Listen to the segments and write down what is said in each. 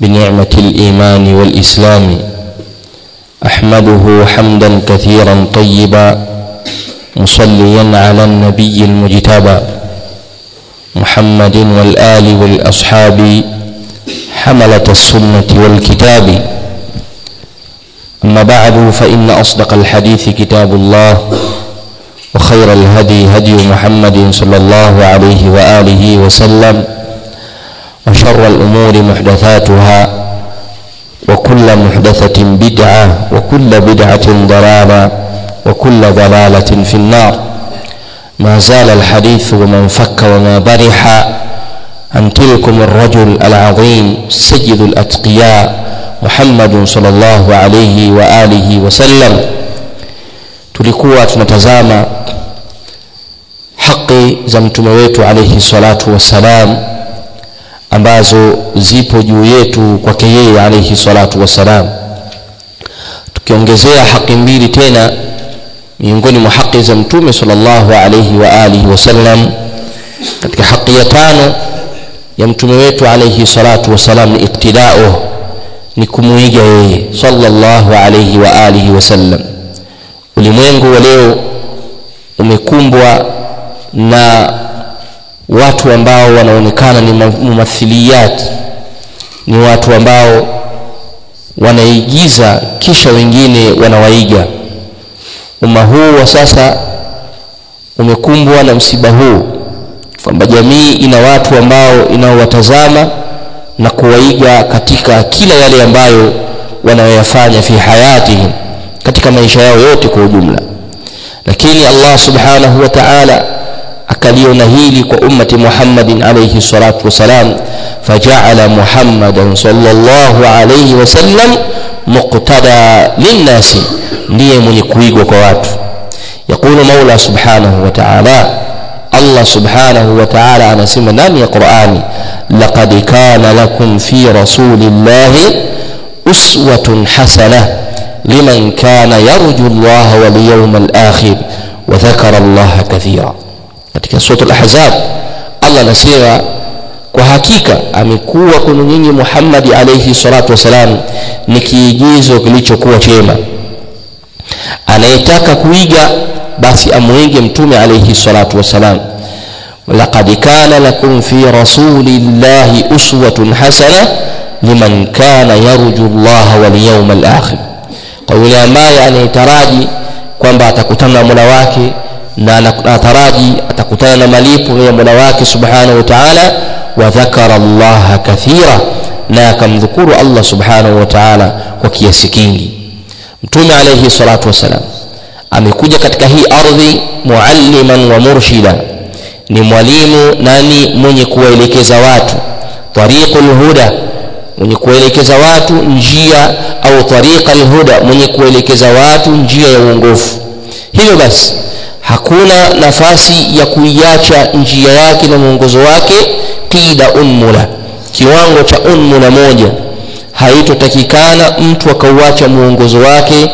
بنعمة الإيمان والإسلام. أحمده حمدا كثيرا طيبا مصليا على النبي المجتبى محمد والآل والأصحاب حملة السنة والكتاب. أما بعد فإن أصدق الحديث كتاب الله وخير الهدي هدي محمد صلى الله عليه وآله وسلم. وشر الأمور محدثاتها وكل محدثة بدعة وكل بدعة ضلالة وكل ضلالة في النار. ما زال الحديث ومن فك وما برح عن تلكم الرجل العظيم سيد الأتقياء محمد صلى الله عليه وآله وسلم. haki za mtume wetu alayhi salatu wassalam ambazo zipo juu yetu kwake yeye alayhi salatu wassalam. Tukiongezea haki mbili tena miongoni mwa haki za mtume sallallahu alayhi wa alihi wasallam katika haki ya tano ya mtume wetu alayhi salatu wasalam ni iktidao ni kumuiga yeye sallallahu alayhi wa alihi wasallam. Ulimwengu wa leo umekumbwa na watu ambao wanaonekana ni mumathiliyat. Ni watu ambao wanaigiza kisha wengine wanawaiga. Umma huu wa sasa umekumbwa na msiba huu kwamba jamii ina watu ambao inaowatazama na kuwaiga katika kila yale ambayo wanayoyafanya fi hayatihim katika maisha yao yote kwa ujumla. Lakini Allah subhanahu wa ta'ala akaliona hili kwa ummati Muhammadin alayhi salatu wasalam faja'ala Muhammadan sallallahu alayhi wasallam muqtada linnasi ndiye mwenye kuigwa kwa watu yakulu Maula subhanahu wa ta'ala Allah subhanahu wa ta'ala anasema ndani ya Qur'ani laqad kana lakum fi rasulillahi uswatun hasanah liman kana yarju Allah wal yawmal akhir wa dhakara Allah kathira katika sura al-ahzab Allah anasema kwa hakika amekuwa kwenu nyinyi Muhammad alayhi salatu wasalam ni kiigizo kilichokuwa chema. Anayetaka kuiga basi amuige mtume alayhi salatu wasalam laqad kana lakum fi rasulillahi uswatun hasana liman kana yarju Allah wal yawmal akhir. Kwa yule ambaye anayetaraji kwamba atakutana na Mola wake na anataraji atakutana na malipo ya Mola wake subhanahu wa ta'ala wa dhakara Allah kathira na akamdhukuru Allah subhanahu wa ta'ala kwa kiasi kingi. Mtume alayhi salatu wasalam amekuja katika hii ardhi mualliman wa murshida. Ni mwalimu nani? Mwenye kuwaelekeza watu. Tariqul huda mwenye kuelekeza watu njia au tariqa alhuda mwenye kuelekeza watu njia ya uongofu. Hivyo basi hakuna nafasi ya kuiacha njia yake na mwongozo wake qida unmula kiwango cha unmula moja. Haitotakikana mtu akauacha mwongozo wake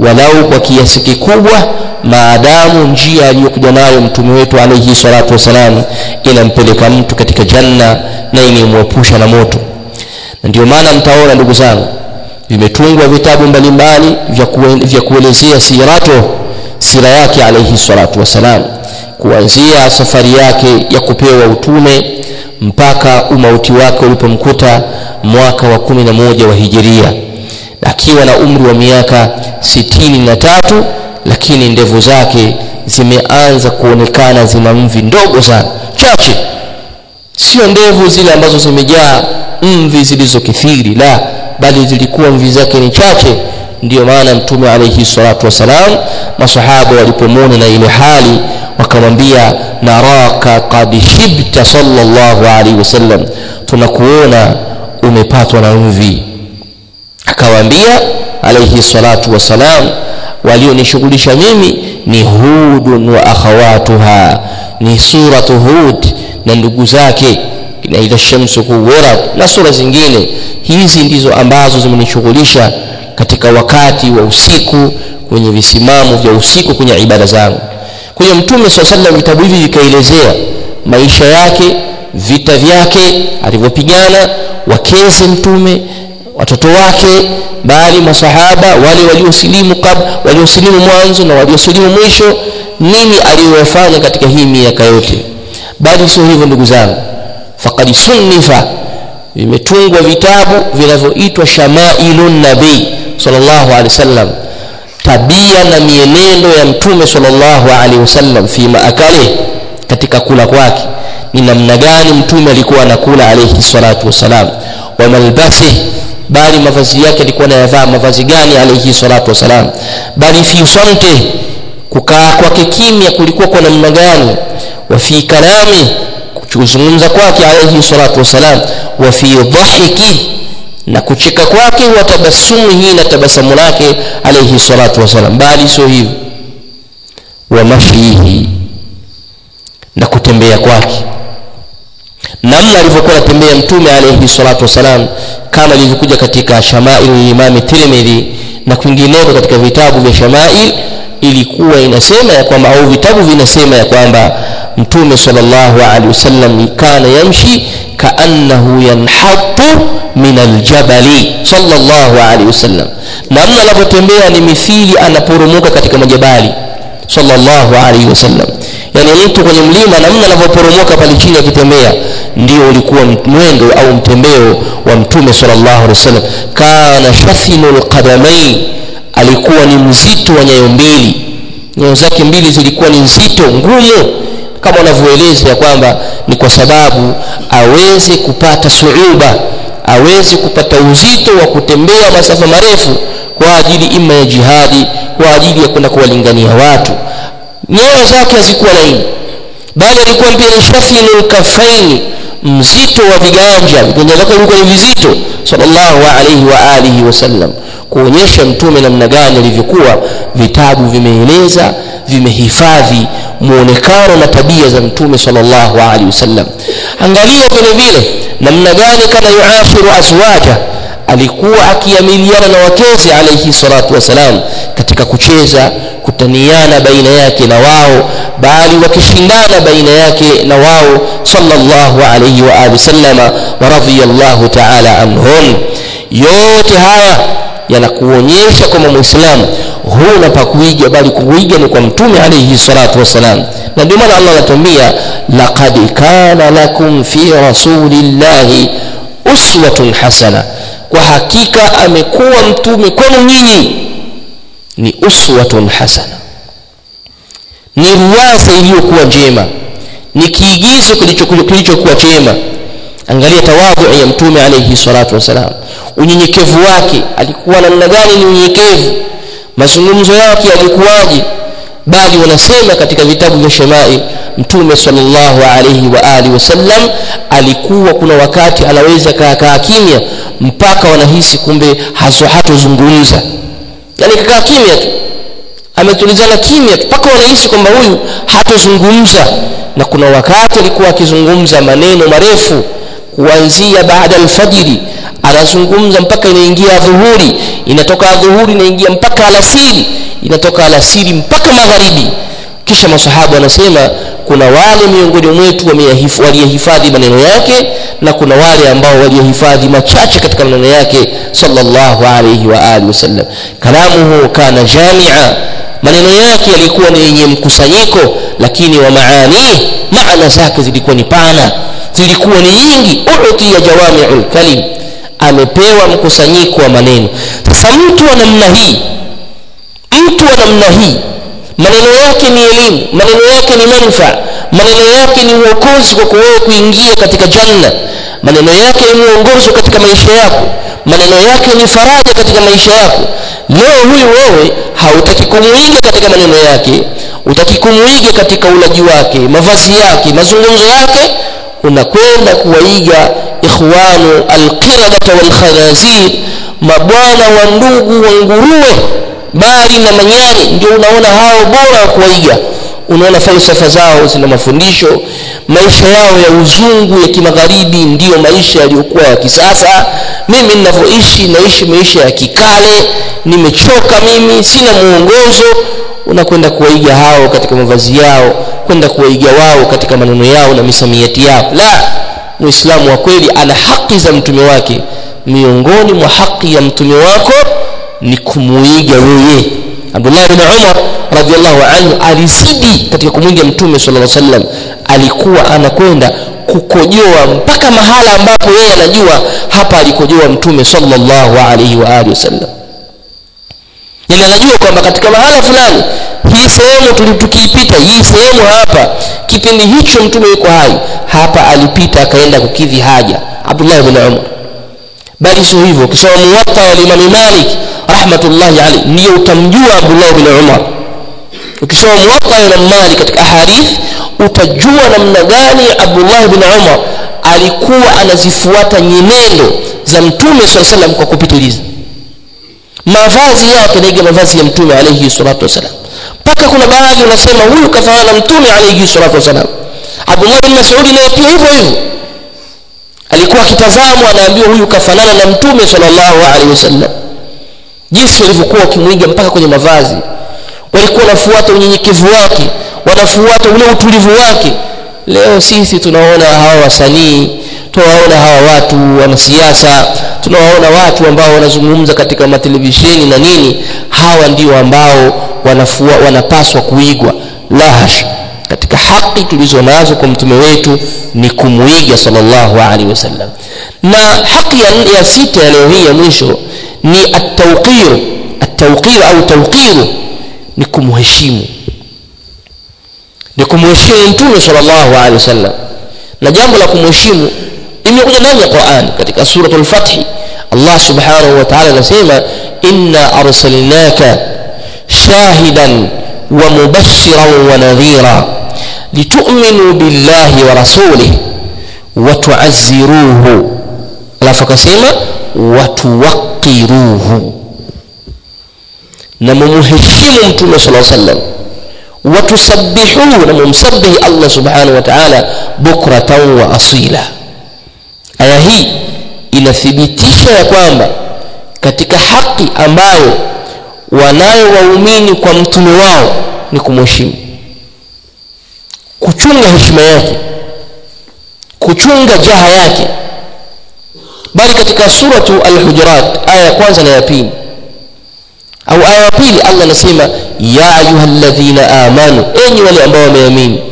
walau kwa kiasi kikubwa maadamu njia aliyokuja nayo mtume wetu alayhi salatu wasalam inampeleka mtu katika janna na inimwepusha na moto. Na ndio maana mtaona ndugu zangu vimetungwa vitabu mbalimbali vya kuelezea sirato sira yake alayhi salatu wasalam kuanzia safari yake ya kupewa utume mpaka umauti wake ulipomkuta mwaka wa kumi na moja wa hijiria akiwa na umri wa miaka sitini na tatu lakini ndevu zake zimeanza kuonekana zina mvi ndogo sana chache. Sio ndevu zile ambazo zimejaa mvi zilizokithiri la bali zilikuwa mvi zake ni chache ndiyo maana mtume alayhi salatu wasalam masahaba walipomona na ile hali wakamwambia naraka qad shibta sallallahu alaihi wasallam. Tunakuona umepatwa na mvi. Akawaambia alayhi salatu wasalam walionishughulisha mimi ni hudun wa akhawatuha ni suratu hud na ndugu zake na ila shamsu kuwara na sura zingine. Hizi ndizo ambazo zimenishughulisha katika wakati wa usiku kwenye visimamo vya usiku kwenye ibada zangu. Kwa mtume saa sallam vitabu hivi vikaelezea maisha yake vita vyake alivyopigana wakeze mtume watoto wake bali masahaba wale waliosilimu waliosilimu mwanzo na waliosilimu mwisho nini aliyofanya katika hii miaka yote. Bali sio hivyo ndugu zangu. Faqad sunnifa vimetungwa vitabu vinavyoitwa shamailun nabii sallallahu alaihi wasallam tabia na mienendo ya mtume sallallahu alaihi wasallam fi maakale katika kula kwake ni namna gani mtume alikuwa anakula alayhi salatu wasalam wa malbasi bali mavazi yake alikuwa anayavaa mavazi gani alayhi salatu wasalam bali fi samte kukaa kwake kimya kulikuwa kwa namna gani? Wa fi kalami kuzungumza kwake alayhi salatu wasalam wa fi dhahiki na kucheka kwake wa tabasumuhi na tabasamu lake alayhi salatu wasalam bali sio hivyo. Wa mashihi na kutembea kwake. Namna alivyokuwa anatembea mtume alayhi salatu wasalam kama ilivyokuja katika shamail imam tirmidhi na kwingineko katika vitabu vya shamail ilikuwa inasema ya kwamba au vitabu vinasema ya kwamba mtume sallallahu alaihi wasallam kana yamshi kaannahu yanhatu min aljabali sallallahu alaihi wasallam. Namna anavyotembea ni mithili anaporomoka katika majabali sallallahu alaihi wasallam. Yani mtu kwenye mlima namna anavyoporomoka pale chini akitembea ndio ulikuwa mwendo au mtembeo wa mtume sallallahu alaihi wasallam. Kana shathinu alqadamain alikuwa ni mzito wa nyayo mbili. Nyayo zake mbili zilikuwa ni nzito ngumu kama wanavyoeleza ya kwamba ni kwa sababu aweze kupata suuba aweze kupata uzito wa kutembea masafa marefu kwa ajili ima ya jihadi kwa ajili ya kwenda kuwalingania watu. Nyoyo zake hazikuwa laini bali alikuwa pia ni shafinu kafaini mzito wa viganja. Viganja vyake vilikuwa ni vizito sallallahu alaihi wa alihi wasallam kuonyesha mtume namna gani alivyokuwa vitabu vimeeleza vimehifadhi muonekano na tabia za mtume sallallahu alaihi wasallam. Angalia vile vile namna gani kana yuashiru azwaja alikuwa akiamiliana na wakezi alaihi salatu wassalam katika kucheza kutaniana baina yake na wao bali wakishindana baina yake na wao sallallahu alaihi wa alihi wasallama wa radhiyallahu ta'ala anhum. Yote haya yanakuonyesha kwamba muislamu huna pa kuiga bali kuiga ni kwa mtume alayhi salatu wassalam. Na ndio maana Allah anatuambia laqad kana lakum fi rasulillahi uswatun hasana. Kwa hakika amekuwa mtume kwenu nyinyi ni uswatun hasana. Ni ruwaza iliyokuwa njema ni kiigizo kilichokuwa chema. Angalia tawadhu ya mtume alayhi salatu wasalam unyenyekevu wake alikuwa namna gani? Ni unyenyekevu mazungumzo yake yalikuwaje? Bali wanasema katika vitabu vya shemai mtume sallallahu alayhi wa alihi wasallam alikuwa kuna wakati anaweza kaa kimya mpaka wanahisi kumbe haso hatozungumza. Yani kakaa kimya tu. Ametulizana kimya tu mpaka wanahisi kwamba huyu hatozungumza. Na kuna wakati alikuwa akizungumza maneno marefu kuanzia baada alfajiri anazungumza mpaka inaingia dhuhuri inatoka dhuhuri inaingia mpaka alasiri. Inatoka alasiri mpaka magharibi. Kisha masahabu wanasema kuna wale miongoni mwetu waliyehifadhi maneno yake na kuna wale ambao waliyehifadhi machache katika maneno yake sallallahu alayhi wa alihi wasallam. Kalamuhu kana jamia. Maneno yake yalikuwa ni yenye mkusanyiko lakini wa maani maana zake zilikuwa ni pana. Zilikuwa ni nyingi. Uti ya jawami'ul kalim amepewa mkusanyiko wa maneno. Sasa mtu wa namna hii mtu wa namna hii maneno yake ni elimu maneno yake ni manufaa maneno yake ni uokozi kwa kuwa kuingia katika janna maneno yake ni mwongozo katika maisha yako maneno yake ni faraja katika maisha yako. Leo huyu wewe hautaki kumuiga katika maneno yake utaki kumuiga katika ulaji wake mavazi yake mazungumzo yake unakwenda kuwaiga ikhwanu alqiradata walkhanazir mabwana wa ndugu wa nguruwe bali na manyani ndio unaona hao bora wa kuwaiga. Unaona falsafa zao zina mafundisho maisha yao ya uzungu ya kimagharibi ndiyo maisha yaliyokuwa ya kisasa. Mimi ninavyoishi naishi maisha ya kikale nimechoka mimi sina muongozo unakwenda kuwaiga hao katika mavazi yao kwenda kuwaiga wao katika maneno yao na misamiati yao. La muislamu wa kweli ana haki za mtume wake. Miongoni mwa haki ya mtume wako ni kumuiga yeye. Abdullah bin umar radiallahu anhu alizidi katika kumwiga mtume sallallahu alaihi wasallam. Alikuwa anakwenda kukojoa mpaka mahala ambapo yeye anajua hapa alikojoa mtume sallallahu alaihi wa alihi wasallam. Yani anajua kwamba katika mahala fulani hii sehemu tukiipita hii sehemu hapa kipindi hicho mtume yuko hai. Hapa alipita akaenda kukidhi haja. Abdullah bin umar. Bali sio hivyo ukisoma muwatta wa imam malik rahmatullahi alayhi ndio utamjua abdullah bin umar. Ukisoma muwatta wa imam malik katika ahadith utajua namna gani abdullah bin umar alikuwa anazifuata nyenendo za mtume swalla kwa kupitiliza mavazi yake naiga mavazi ya mtume alayhi salatu wasalam mpaka kuna baadhi unasema huyu kafanana na mtume alayhi salatu wasalam abdullah ibn Mas'ud naye pia hivyo hivyo. Alikuwa akitazamwa anaambiwa huyu kafanana na mtume sallallahu alaihi wasallam. Jinsi walivyokuwa wakimwiga mpaka kwenye mavazi. Walikuwa wanafuata unyenyekevu wake wanafuata ule utulivu wake. Leo sisi tunaona hawa wasanii tunawaona hawa watu wanasiasa tunawaona watu ambao wanazungumza katika matelevisheni na nini hawa ndio ambao wanafua, wanapaswa kuigwa. Lahash katika haki tulizo nazo kwa mtume wetu ni kumuiga sallallahu alaihi wasallam. Na haki ya, ya sita ya leo hii ya mwisho ni at-tawqir at-tawqir au tauqiru ni kumheshimu ni kumheshimu mtume sallallahu alaihi wasallam. Na jambo la kumheshimu imekuja ndani ya Qur'an katika suratul Fath Allah subhanahu wa ta'ala anasema inna arsalnaka shahidan wa mubashiran wa nadhira litu'minu billahi wa rasulihi wa tu'azziruhu alafu akasema wa tuwaqqiruhu na mumheshimu mtume sallallahu alaihi wasallam mumsabihi Allah subhanahu wa ta'ala bukratan wa asila aya hii inathibitisha ya kwamba katika haki ambayo wanayo waumini kwa mtume wao ni kumheshimu. Kuchunga heshima yake. Kuchunga jaha yake. Bali katika suratu al-hujurat aya ya kwanza na ya pili. Au aya ya pili Allah anasema ya ayyuhalladhina amanu enyi wale ambao wameamini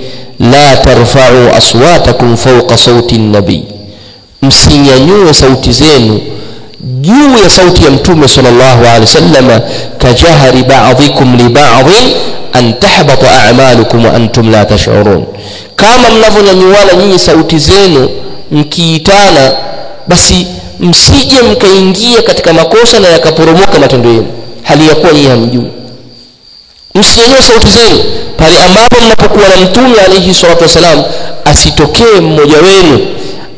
la tarfa'u aswatakum fawqa sauti an-nabi msinyanyue sauti zenu juu ya sauti ya mtume sallallahu alaihi wasallam kajahari ba'dhikum li ba'dhin an tahbata a'malukum wa antum la tash'urun. Kama mnavyonyanyuana nyinyi sauti zenu mkiitana basi msije mkaingia katika makosa na yakaporomoka matendo yenu. Hali ya kuwa nyinyi hamjui. Msinyanyue sauti zenu pale ambapo mnapokuwa na mtume alaihi salatu wasalam asitokee mmoja wenu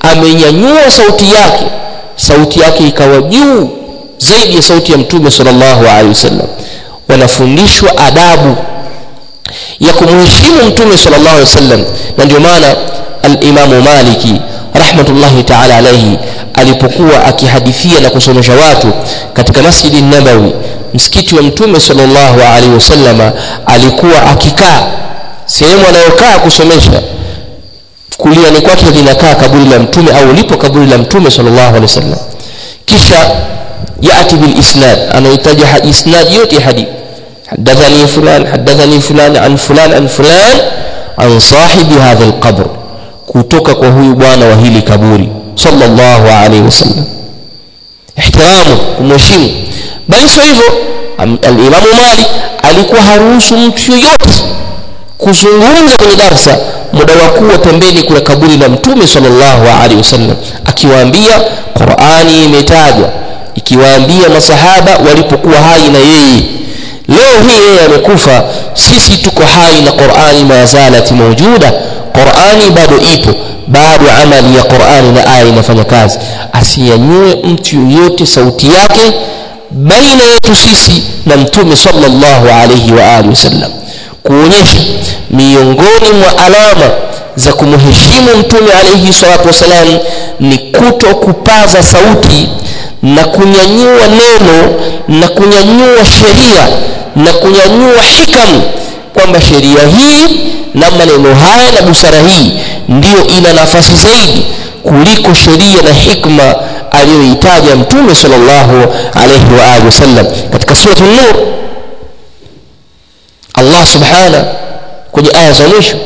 amenyanyua sauti yake. Sauti yake ikawa juu zaidi ya sauti ya mtume sallallahu alaihi wasallam. Wanafundishwa adabu ya kumheshimu mtume sallallahu alaihi wasallam. Na ndio maana al-Imamu Maliki rahmatullahi ta'ala alayhi alipokuwa akihadithia na kusomesha watu katika Masjidi nabawi msikiti wa mtume sallallahu alaihi wasallam alikuwa akikaa. Sehemu anayokaa kusomesha kuliani kwake linakaa kaburi la mtume au lipo kaburi la mtume sallallahu alaihi wasallam kisha yati bil isnad anahitaji isnad yote hadith حدثني فلان حدثني فلان عن فلان عن فلان عن صاحب هذا القبر kutoka kwa huyu bwana wa hili kaburi sallallahu alaihi wasallam ihtiramu kumheshimu bali sio hivyo al-Imam Malik alikuwa haruhusu mtu yoyote kuzungumza kwenye darsa muda wa kuwa pembeni kuna kaburi la mtume sallallahu alaihi wasallam akiwaambia Qur'ani imetajwa ikiwaambia masahaba walipokuwa hai na yeye leo hii yeye amekufa sisi tuko hai na Qur'ani mazalati mawjuda Qur'ani bado ipo bado amali ya Qur'ani na aya inafanya kazi. Asiyanyue mtu yoyote sauti yake baina yetu sisi na mtume sallallahu alaihi wa alihi wasallam kuonyesha miongoni mwa alama za kumheshimu mtume alayhi salatu wasalam ni kuto kupaza sauti na kunyanyua neno na kunyanyua sheria na kunyanyua hikamu kwamba sheria hii na maneno haya na busara hii ndiyo ina nafasi zaidi kuliko sheria na hikma aliyoitaja mtume sallallahu alayhi wa alihi wasallam. Katika suratul nur Allah subhana kwenye aya za mwisho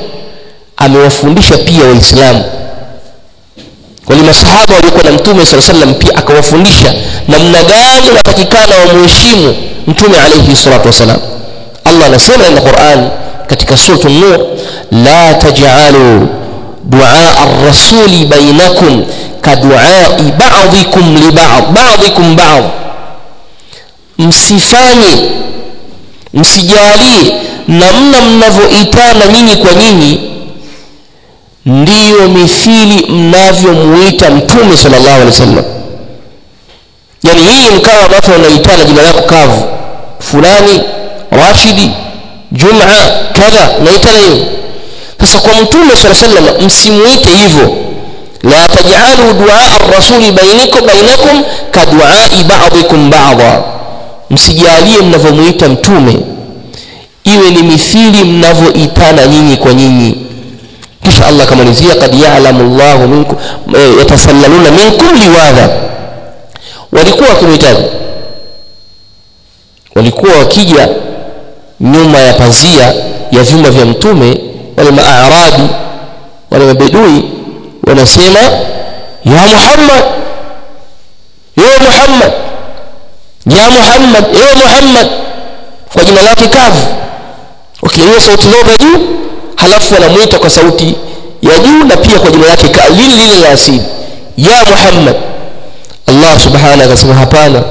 amewafundisha pia waislamu. Wale masahaba waliokuwa na mtume sala sallam pia akawafundisha namna gani watakikana wamheshimu mtume alayhi salatu wasalam Allah anasema ndani ya Qur'an katika suratul nur la taj'alu du'a ar-rasuli bainakum kadu'ai ba'dikum li ba'd ba'dikum ba'd. Msifanye msijalie namna mnavyoitana nyinyi kwa nyinyi ndiyo mithili mnavyomuita mtume sallallahu alaihi wasallam. Yani hii mkawa watu wanaitana jina lako kavu fulani rashidi juma kadha naitana hiyo. Sasa kwa mtume alaihi wasallam msimuite hivyo. La taj'alu du'a ar-rasuli bainakum bainakum ka du'a ba'dikum ba'dha. Msijalie mnavyomuita mtume iwe ni mithili mnavyoitana nyinyi kwa nyinyi. Kisha Allah akamalizia kad ya'lamu Allahu minkum yatasallaluna minkum walikuwa wakimhitaji. Walikuwa wakija nyuma ya pazia ya vyumba vya mtume wale maarabi wale mabedui wanasema ya Muhammad ya Muhammad ya Muhammad ya Muhammad kwa jina lake kavu wakiinua sauti zao za juu halafu wanamuita kwa sauti ya juu na pia kwa jina lake lile lile la asili. Ya Muhammad. Allah subhanahu akasema hapana.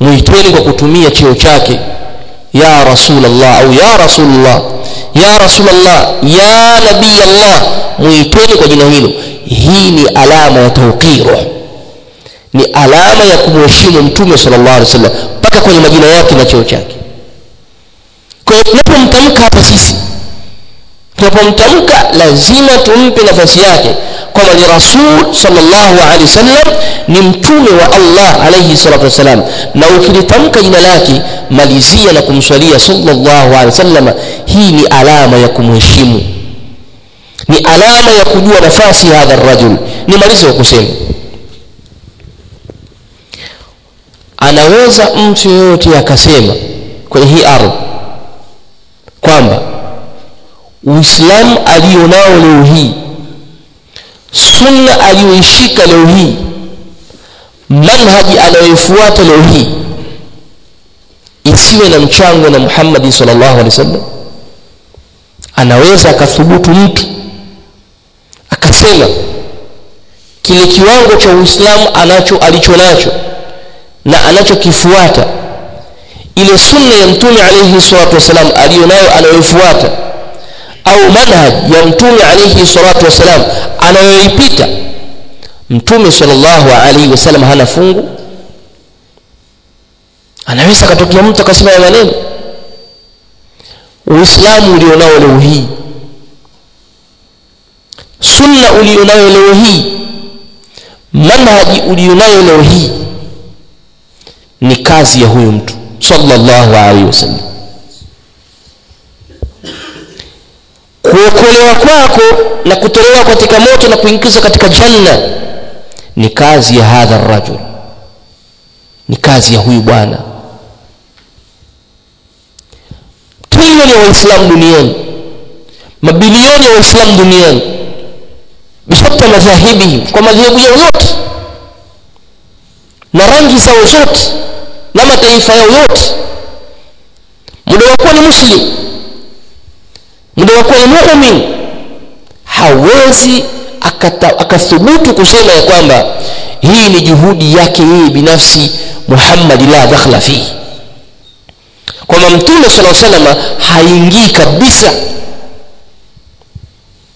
Muiteni kwa kutumia cheo chake. Ya rasulullah au ya rasulullah. Ya rasulullah. Ya nabii Allah muiteni kwa jina hilo. Hii ni alama ya tawqiro ni alama ya kumheshimu mtume sallallahu alaihi wasallam. Mpaka kwenye majina yake na cheo chake kwa hiyo tunapomtamka hapa sisi tunapomtamka lazima tumpe nafasi yake kwamba ni rasul sallallahu alaihi wasallam ni mtume wa Allah alaihi salatu wasalam. Na ukilitamka jina lake malizia na kumswalia sallallahu alaihi wasallam hii ni alama ya kumheshimu. Ni alama ya kujua nafasi hadha rajul. Nimalize kusema anaweza mtu yoyote akasema kwenye hii ardhi kwamba uislamu alionao leo hii sunna aliyoishika leo hii manhaji anayoifuata leo hii isiwe na mchango na Muhammad sallallahu alaihi wasallam. Anaweza akathubutu mtu akasema kile kiwango cha Uislamu anacho alicho nacho na anachokifuata ile sunna ya mtume alayhi salatu wasalam aliyonayo anayofuata au manhaj ya mtume alayhi salatu wasalam anayoipita mtume sallallahu alayhi wasallam hana fungu. Anaweza katokea mtu akasema ya maneno. Uislamu ulionao leo hii sunna ulionayo leo hii manhaji ulionayo leo hii ni kazi ya huyu mtu sallallahu alaihi wasallam. Kuokolewa kwako na kutolewa katika moto na kuingizwa katika janna ni kazi ya hadha rajul. Ni kazi ya huyu bwana. Trilioni ya waislamu duniani mabilioni ya waislamu duniani bishatta madhahibihim kwa madhehebu yao yote na rangi zao zote na mataifa yao yote. Muda wa kuwa ni muslim muda wa kuwa ni mumin hawezi akathubutu kusema ya kwamba hii ni juhudi yake yeye binafsi Muhammad la dakhla fihi. Kwamba mtume sala salama haingii kabisa.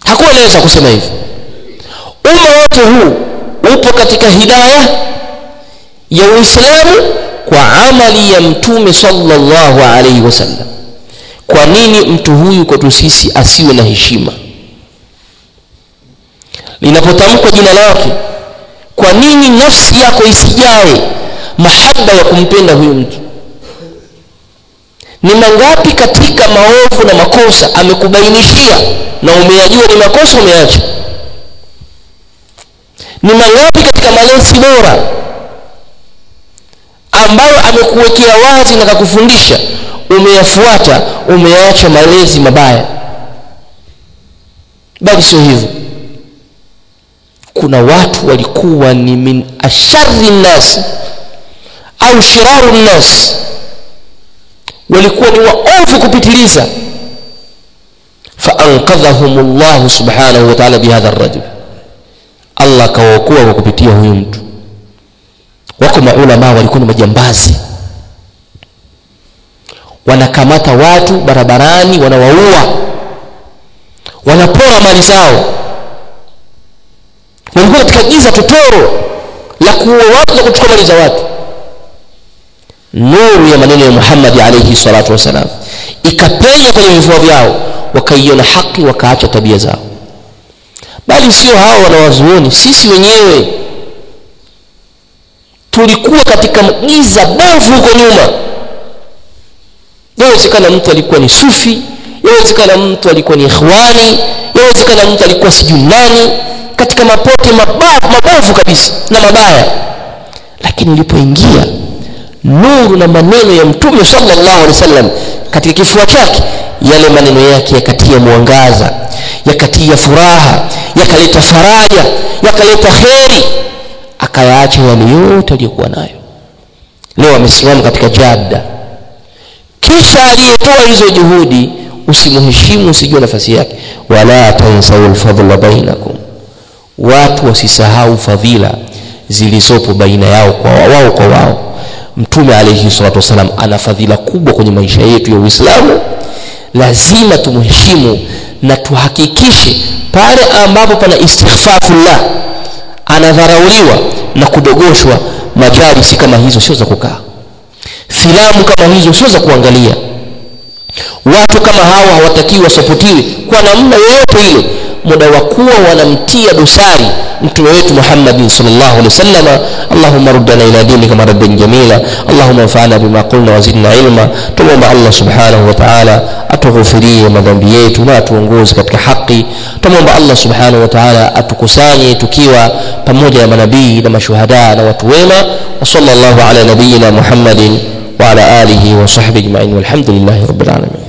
Hakuwa anaweza kusema hivyo. Umma wote huu upo katika hidaya ya Uislamu kwa amali ya mtume sallallahu alaihi wasallam. Kwa nini mtu huyu kwetu sisi asiwe na heshima? Linapotamkwa jina lake kwa nini nafsi yako isijae mahaba ya kumpenda huyu mtu? Ni mangapi katika maovu na makosa amekubainishia na umeyajua ni makosa umeacha? Ni mangapi katika malezi bora ambayo amekuwekea wazi na kakufundisha umeyafuata umeacha malezi mabaya. Bali sio hivyo. Kuna watu walikuwa ni min ashari nnas au shiraru nnas walikuwa ni waovu kupitiliza. Faankadhahum llahu subhanahu wa taala bihadha rajul. Allah akawaokoa kwa kupitia huyu mtu wako maulama walikuwa ni majambazi. Wanakamata watu barabarani wanawaua. Wanapora mali zao. Walikuwa katika giza totoro la kuua watu na kuchukua mali za watu. Nuru ya maneno ya muhammadi alaihi salatu wassalam. Ikapenya kwenye vifua vyao. Wakaiona haki wakaacha tabia zao. Bali sio hao wanawazuoni sisi wenyewe tulikuwa katika giza bovu huko nyuma. Yawezekana mtu alikuwa ni sufi yawezekana mtu alikuwa ni ikhwani yawezekana mtu alikuwa sijunani katika mapote mabavu mabovu kabisa na mabaya. Lakini ilipoingia nuru na maneno ya mtume sallallahu alaihi wasallam katika kifua chake yale maneno yake yakatia mwangaza yakatia furaha yakaleta faraja yakaleta kheri akayaacha yale yote aliyokuwa nayo. Leo amesimama katika jada kisha aliyetoa hizo juhudi usimheshimu usijue nafasi yake. Wala tansau lfadla bainakum. Watu wasisahau fadhila zilizopo baina yao kwa wao kwa wao. Mtume alaihi salatu wassalam ana fadhila kubwa kwenye maisha yetu ya uislamu. Lazima tumheshimu na tuhakikishe pale ambapo pana istighfafullah anadharauliwa na kudogoshwa majalisi kama hizo sio za kukaa. Filamu kama hizo sio za kuangalia. Watu kama hawa hawatakiwi wasapotiwe kwa namna yoyote ile muda wa kuwa wanamtia dosari mtume wetu muhammadin salllahu alehi wasalama allahuma ruddana ila dinika maraddan jamila allahuma anfana bima qulna wazidna ilma tumwomba allah subhanahu wa taala atughufirie madhambi yetu na atuongoze katika haki tumwomba allah subhanahu wa taala atukusanye tukiwa pamoja na manabii na mashuhada na watu wema wasala llahu ala nabiyina muhammadin وعلى آله وصحبه أجمعين والحمد لله رب العالمين